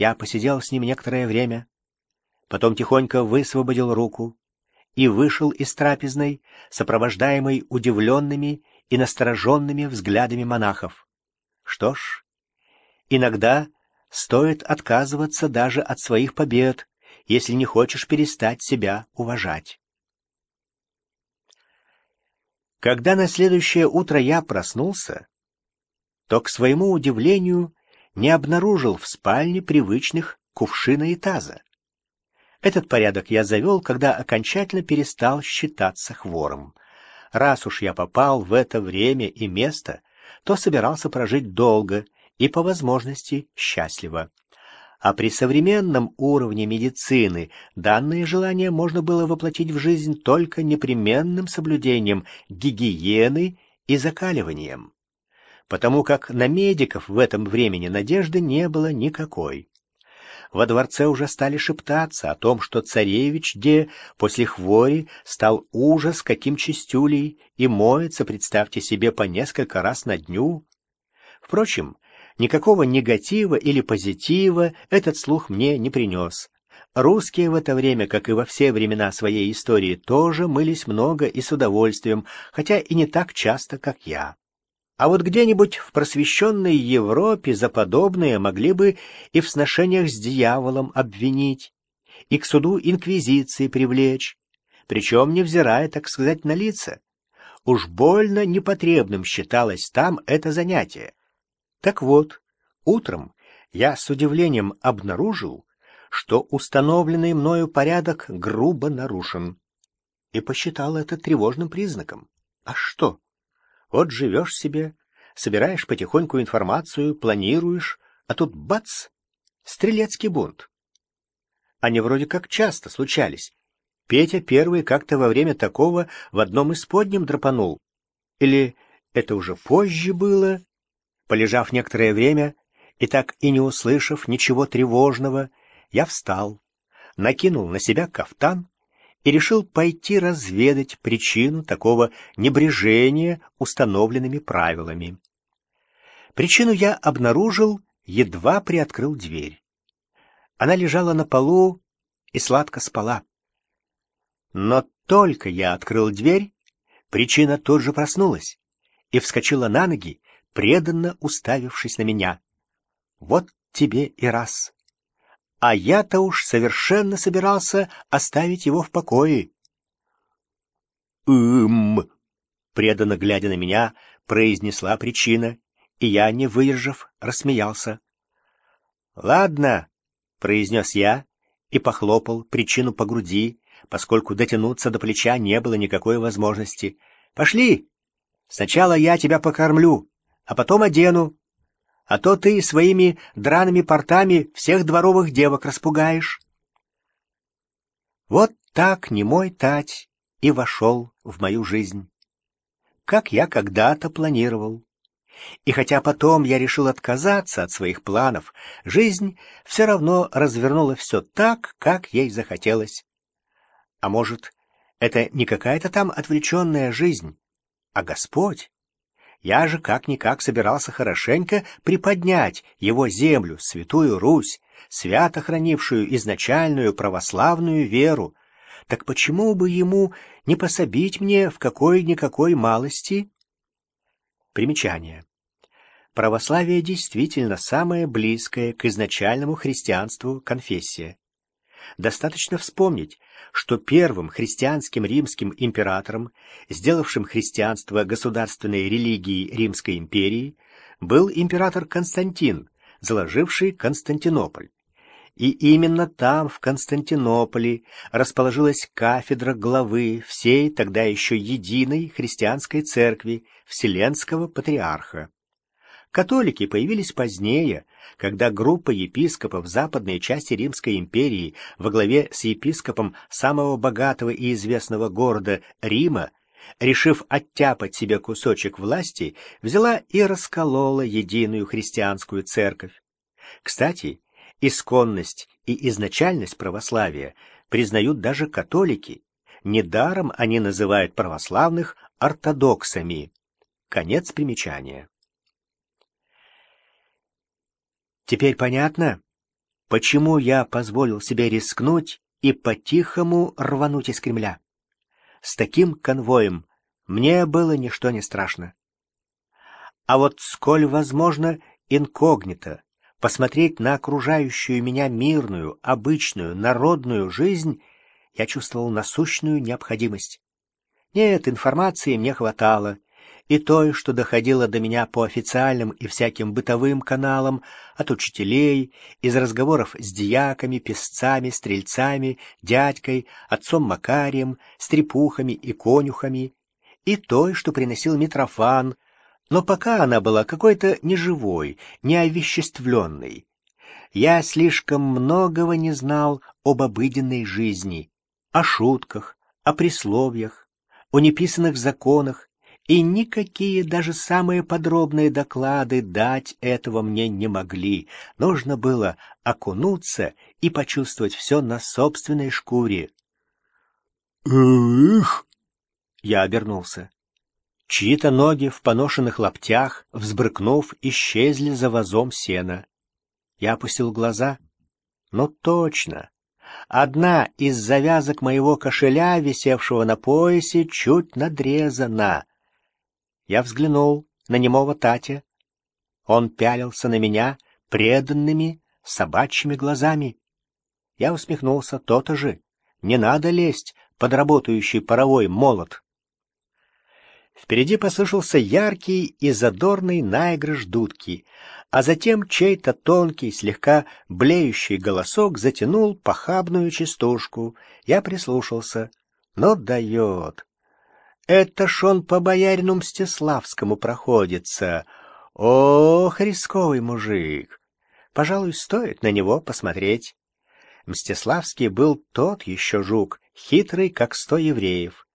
Я посидел с ним некоторое время, потом тихонько высвободил руку и вышел из трапезной, сопровождаемый удивленными и настороженными взглядами монахов. Что ж, иногда стоит отказываться даже от своих побед, если не хочешь перестать себя уважать. Когда на следующее утро я проснулся, то, к своему удивлению, не обнаружил в спальне привычных кувшина и таза. Этот порядок я завел, когда окончательно перестал считаться хвором. Раз уж я попал в это время и место, то собирался прожить долго и, по возможности, счастливо. А при современном уровне медицины данное желание можно было воплотить в жизнь только непременным соблюдением гигиены и закаливанием. Потому как на медиков в этом времени надежды не было никакой. Во дворце уже стали шептаться о том, что царевич, где после хвори стал ужас каким чистюлей и моется, представьте себе, по несколько раз на дню. Впрочем, Никакого негатива или позитива этот слух мне не принес. Русские в это время, как и во все времена своей истории, тоже мылись много и с удовольствием, хотя и не так часто, как я. А вот где-нибудь в просвещенной Европе за подобное могли бы и в сношениях с дьяволом обвинить, и к суду инквизиции привлечь, причем невзирая, так сказать, на лица. Уж больно непотребным считалось там это занятие. Так вот, утром я с удивлением обнаружил, что установленный мною порядок грубо нарушен, и посчитал это тревожным признаком. А что? Вот живешь себе, собираешь потихоньку информацию, планируешь, а тут бац! Стрелецкий бунт. Они вроде как часто случались. Петя первый как-то во время такого в одном из подням драпанул. Или это уже позже было? Полежав некоторое время и так и не услышав ничего тревожного, я встал, накинул на себя кафтан и решил пойти разведать причину такого небрежения установленными правилами. Причину я обнаружил, едва приоткрыл дверь. Она лежала на полу и сладко спала. Но только я открыл дверь, причина тут же проснулась и вскочила на ноги, преданно уставившись на меня. Вот тебе и раз. А я-то уж совершенно собирался оставить его в покое. «Ым!» — преданно глядя на меня, произнесла причина, и я, не выдержав, рассмеялся. «Ладно», — произнес я и похлопал причину по груди, поскольку дотянуться до плеча не было никакой возможности. «Пошли! Сначала я тебя покормлю, а потом одену. А то ты своими драными портами всех дворовых девок распугаешь. Вот так немой тать и вошел в мою жизнь. Как я когда-то планировал. И хотя потом я решил отказаться от своих планов, жизнь все равно развернула все так, как ей захотелось. А может, это не какая-то там отвлеченная жизнь, а Господь я же как-никак собирался хорошенько приподнять его землю, святую Русь, свято хранившую изначальную православную веру. Так почему бы ему не пособить мне в какой-никакой малости? Примечание. Православие действительно самое близкое к изначальному христианству конфессия. Достаточно вспомнить, что первым христианским римским императором, сделавшим христианство государственной религией Римской империи, был император Константин, заложивший Константинополь. И именно там, в Константинополе, расположилась кафедра главы всей тогда еще единой христианской церкви Вселенского Патриарха. Католики появились позднее, когда группа епископов западной части Римской империи во главе с епископом самого богатого и известного города Рима, решив оттяпать себе кусочек власти, взяла и расколола единую христианскую церковь. Кстати, исконность и изначальность православия признают даже католики. Недаром они называют православных ортодоксами. Конец примечания. Теперь понятно, почему я позволил себе рискнуть и по-тихому рвануть из Кремля. С таким конвоем мне было ничто не страшно. А вот сколь возможно инкогнито посмотреть на окружающую меня мирную, обычную, народную жизнь, я чувствовал насущную необходимость. Нет, информации мне хватало, и той, что доходило до меня по официальным и всяким бытовым каналам, от учителей, из разговоров с дьяками, песцами, стрельцами, дядькой, отцом Макарием, стрепухами и конюхами, и той, что приносил Митрофан, но пока она была какой-то неживой, неовеществленной. Я слишком многого не знал об обыденной жизни, о шутках, о присловиях, о неписанных законах, и никакие даже самые подробные доклады дать этого мне не могли. Нужно было окунуться и почувствовать все на собственной шкуре. «Эх!» Я обернулся. Чьи-то ноги в поношенных лаптях, взбрыкнув, исчезли за вазом сена. Я опустил глаза. Ну точно. Одна из завязок моего кошеля, висевшего на поясе, чуть надрезана. Я взглянул на немого Татя. Он пялился на меня преданными собачьими глазами. Я усмехнулся, то-то же. Не надо лезть под работающий паровой молот. Впереди послышался яркий и задорный наигрыш дудки, а затем чей-то тонкий, слегка блеющий голосок затянул похабную частушку. Я прислушался. Но дает. Это ж он по боярину Мстиславскому проходится. Ох, рисковый мужик! Пожалуй, стоит на него посмотреть. Мстиславский был тот еще жук, хитрый, как сто евреев.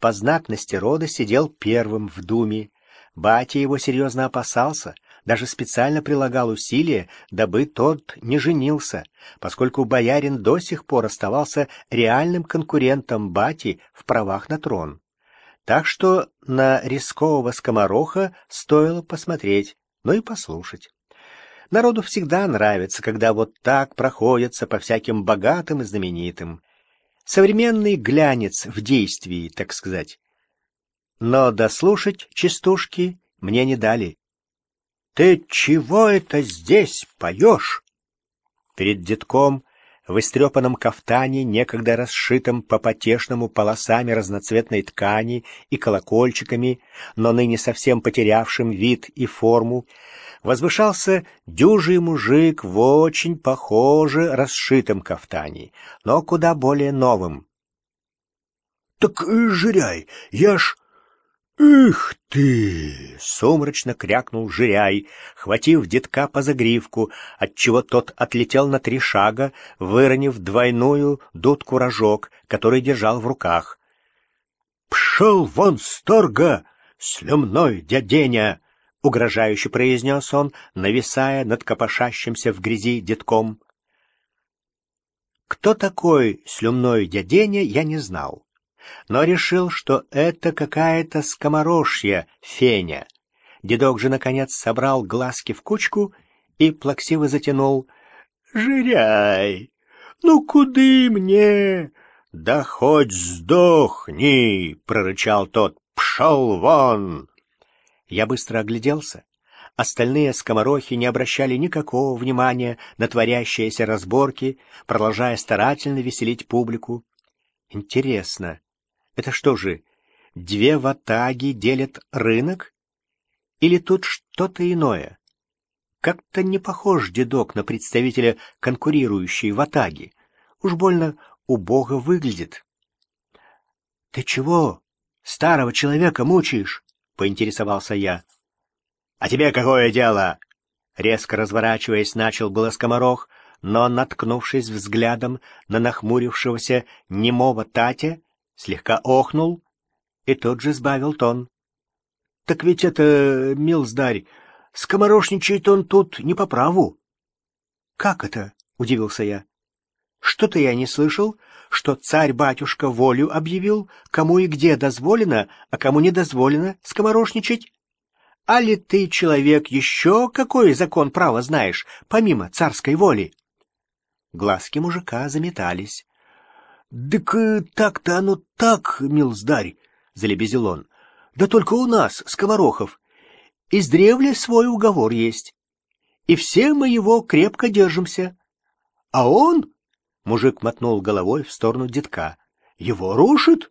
По знатности рода сидел первым в думе. Батя его серьезно опасался, даже специально прилагал усилия, дабы тот не женился, поскольку боярин до сих пор оставался реальным конкурентом бати в правах на трон. Так что на рискового скомороха стоило посмотреть, но и послушать. Народу всегда нравится, когда вот так проходятся по всяким богатым и знаменитым. Современный глянец в действии, так сказать. Но дослушать частушки мне не дали. «Ты чего это здесь поешь?» Перед детком в истрепанном кафтане, некогда расшитом по потешному полосами разноцветной ткани и колокольчиками, но ныне совсем потерявшим вид и форму, возвышался дюжий мужик в очень похоже расшитом кафтане, но куда более новым. — Так, э, жиряй, ж «Эх ты!» — сумрачно крякнул жиряй, хватив детка по загривку, отчего тот отлетел на три шага, выронив двойную дудку-рожок, который держал в руках. «Пшел вон с торга, слюмной дяденя!» — угрожающе произнес он, нависая над копошащимся в грязи детком. Кто такой слюмной дяденя, я не знал но решил, что это какая-то скоморожья феня. Дедок же, наконец, собрал глазки в кучку и плаксиво затянул. «Жиряй! Ну куды мне?» «Да хоть сдохни!» — прорычал тот. «Пшел вон!» Я быстро огляделся. Остальные скоморохи не обращали никакого внимания на творящиеся разборки, продолжая старательно веселить публику. Интересно, это что же, две ватаги делят рынок? Или тут что-то иное? Как-то не похож дедок на представителя конкурирующей ватаги. Уж больно убого выглядит. — Ты чего, старого человека мучаешь? — поинтересовался я. — А тебе какое дело? Резко разворачиваясь, начал было скоморох, но, наткнувшись взглядом на нахмурившегося немого Татя, слегка охнул и тут же сбавил тон. — Так ведь это, милздарь, скоморошничает он тут не по праву. — Как это? — удивился я. — Что-то я не слышал, что царь-батюшка волю объявил, кому и где дозволено, а кому не дозволено скоморошничать. А ли ты, человек, еще какой закон права знаешь, помимо царской воли? Глазки мужика заметались. — Дык э, так-то оно так, милздарь, — залебезил он. — Да только у нас, сковорохов, издревле свой уговор есть. И все мы его крепко держимся. А он, — мужик мотнул головой в сторону детка, — его рушит.